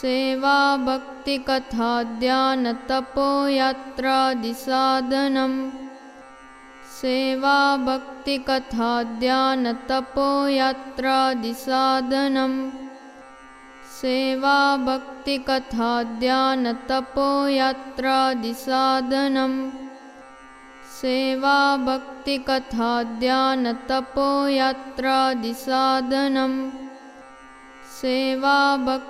सेवा भक्तिकथा ध्यानतपोयात्रादिसाधनं सेवा भक्तिकथा ध्यानतपोयात्रादिसाधनं सेवा भक्तिकथा ध्यानतपोयात्रादिसाधनं सेवा भक्तिकथा सेवाभक्तिकथाद्यानतपोयात्रादिसादनं सेवा भक्ति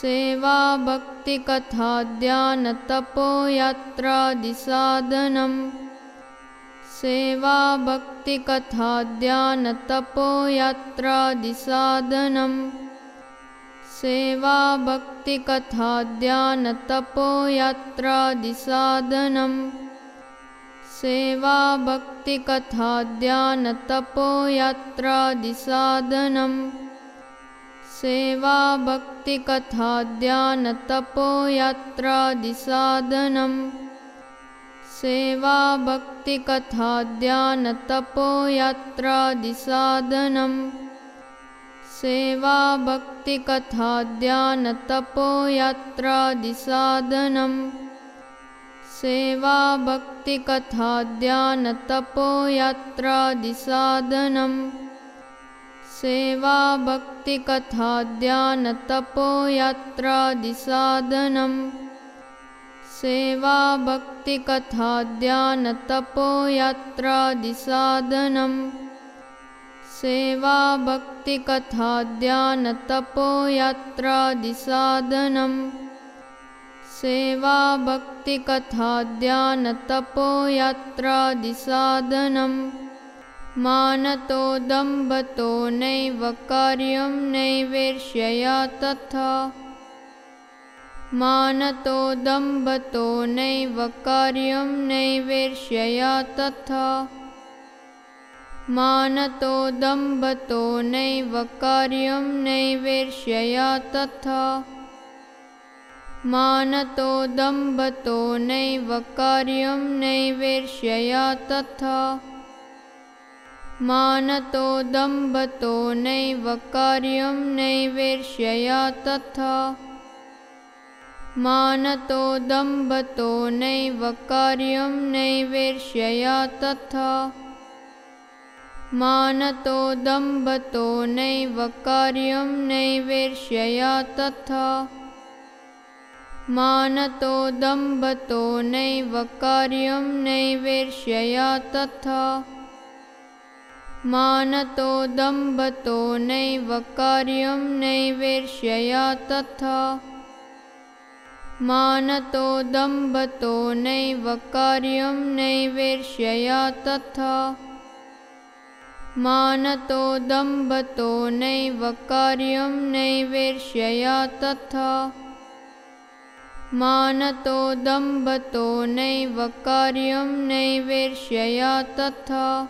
सेवा भक्तिकथा ध्यानतपोयात्रादिसाधनं सेवा भक्तिकथा ध्यानतपोयात्रादिसाधनं सेवा भक्तिकथा सेवाभक्तिकथाद्यानतपोयात्रादिसादनं सेवाभक्तिकथाद्यानतपोयात्रादिसादनं सेवाभक्तिकथाद्यानतपोयात्रादिसाधनं सेवाभक्तिकथाद्यानतपोयात्रादिसाधनम्। सेवा भक्तिकथा ध्यानतपोयात्रादिसाधनं सेवा भक्तिकथा ध्यानतपोयात्रादिसाधनं सेवा भक्तिकथा सेवाभक्तिकथाद्यानतपोयात्रादिसादनं सेवाभक्तिकथाद्यानतपोयात्रादिसादनं सेवाभक्तिकथाद्यानतपोयात्रादिसाधनं सेवाभक्तिकथाद्यानतपोयात्रादिसाधनम्। सेवा भक्तिकथा ध्यानतपोयात्रादिसाधनं सेवा भक्तिकथा ध्यानतपोयात्रादिसाधनं सेवा भक्तिकथा सेवाभक्तिकथाद्यानतपोयात्रादिसादनं सेवाभक्तिकथाद्यानतपोयात्रादिसादनं सेवाभक्तिकथाद्यानतपोयात्रादिसाधनं सेवाभक्तिकथाद्यानतपोयात्रादिसाधनम्। मानतो दम्भतो नैव कार्यं नैवेर्ष्यया तथा। मानतो दम्भतो नैव कार्यं नैवेर्ष्यया तथा। मानतो दम्भतो नैव कार्यं नैवेर्ष्यया तथा। मानतो दम्भतो नैव कार्यं नैवेर्ष्यया तथा मानतो दम्भतो नैव कार्यं नैवेर्ष्यया तथा। मानतो दम्भतो नैव कार्यं नैवेर्ष्यया तथा। मानतो दम्भतो नैव कार्यं नैवेर्ष्यया तथा। मानतो दम्भतो नैव कार्यं नैवेर्ष्यया तथा मानतो दम्भतो नैव कार्यं नैवेर्ष्यया तथा। मानतो दम्भतो नैव कार्यं नैवेर्ष्यया तथा। मानतो दम्भतो नैव कार्यं नैवेर्ष्यया तथा। मानतो दम्भतो नैव कार्यं नैवेर्ष्यया तथा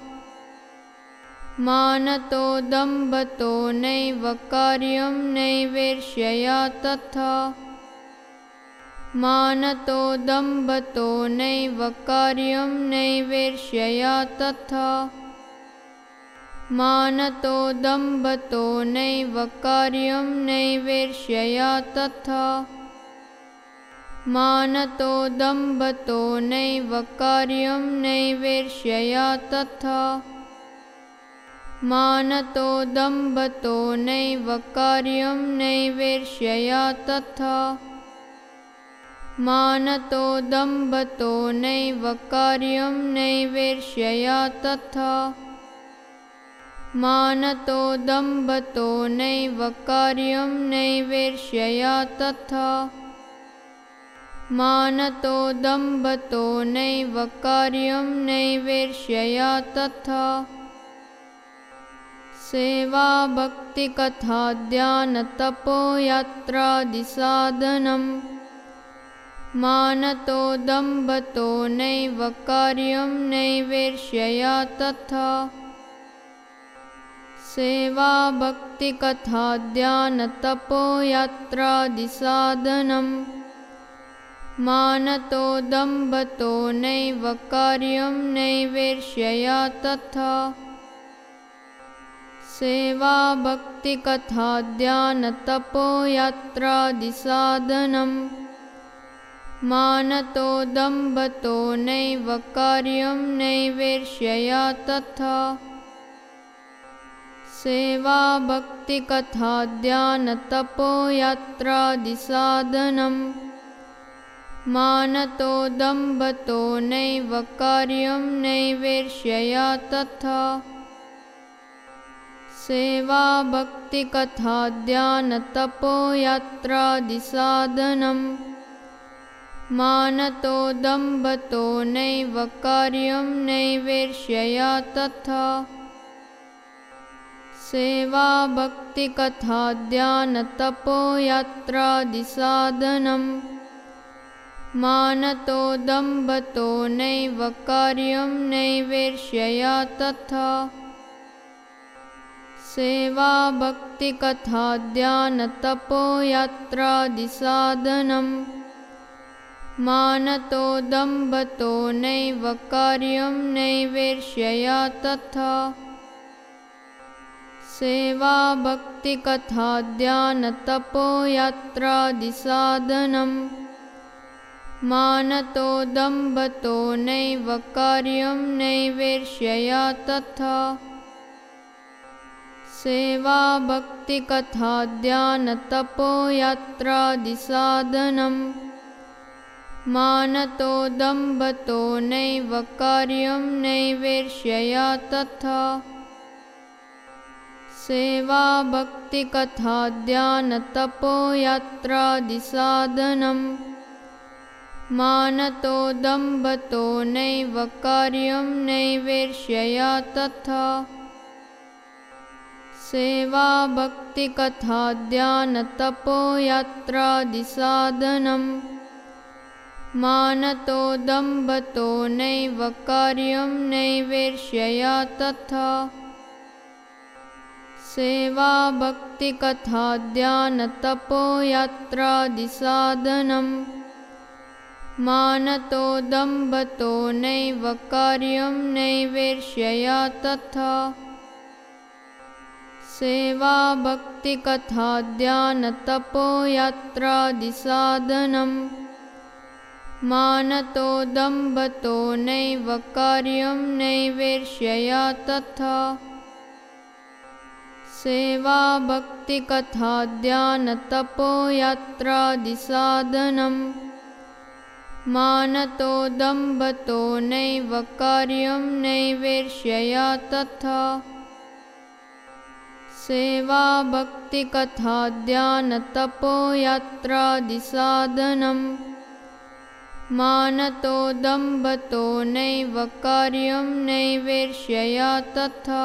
मानतो दम्भतो नैव कार्यं नैवेर्ष्यया तथा। मानतो दम्भतो नैव कार्यं नैवेर्ष्यया तथा। मानतो दम्भतो नैव कार्यं नैवेर्ष्यया तथा। मानतो दम्भतो नैव कार्यं नैवेर्ष्यया तथा मानतो दम्भतो नैव कार्यं नैवेर्ष्यया तथा। मानतो दम्भतो नैव कार्यं नैवेर्ष्यया तथा। मानतो दम्भतो नैव कार्यं नैवेर्ष्यया तथा। मानतो दम्भतो नैव कार्यं नैवेर्ष्यया तथा सेवा भक्तिकथाध्यानतपोयात्रादिसाधनम् मानतो दम्भतो नैव कार्यं नैवेर्ष्यया तथा। सेवा भक्तिकथा ध्यानतपो यात्रादिसाधनम् मानतो दम्भतो नैव कार्यं नैवेर्ष्यया तथा सेवा भक्तिकथा ध्यानतपो यात्रादिसाधनम् मानतो दम्भतो नैव कार्यं नैवेर्ष्यया तथा। सेवा भक्तिकथा ध्यानतपो यात्रादिसाधनम् मानतो दम्भतो नैव कार्यं नैवेर्ष्यया तथा सेवा भक्तिकथा ध्यानतपो यात्रादिसाधनम् मानतो दम्भतो नैव कार्यं नैवेर्ष्यया तथा। सेवा भक्तिकथा ध्यानतपो यात्रादिसाधनम् मानतो दम्भतो नैव कार्यं नैवेर्ष्यया तथा सेवा भक्तिकथा ध्यानतपो यात्रादिसाधनम् मानतो दम्भतो नैव कार्यं नैवेर्ष्यया तथा। सेवा भक्तिकथा ध्यानतपो यात्रादिसाधनम् मानतो दम्भतो नैव कार्यं नैवेर्ष्यया तथा सेवा भक्तिकथा ध्यानतपो यात्रादिसाधनम् मानतो दम्भतो नैव कार्यं नैवेर्ष्यया तथा। सेवा भक्तिकथा ध्यानतपो यात्रादिसाधनम् मानतो दम्भतो नैव कार्यं नैवेर्ष्यया तथा सेवा भक्तिकथा ध्यानतपो यात्रादिसाधनम् मानतो दम्भतो नैव कार्यं नैवेर्ष्यया तथा। सेवा भक्तिकथा ध्यानतपो यात्रादिसाधनम् मानतो दम्भतो नैव कार्यं नैवेर्ष्यया तथा सेवा भक्तिकथा ध्यानतपो यात्रादिसाधनम् मानतो दम्भतो नैव कार्यं नैवेर्ष्यया तथा। सेवा भक्तिकथा ध्यानतपो यात्रादिसाधनम् मानतो दम्भतो नैव कार्यं नैवेर्ष्यया तथा सेवा भक्तिकथा ध्यानतपो यात्रादिसाधनम् मानतो दम्भतो नैव कार्यं नैवेर्ष्यया तथा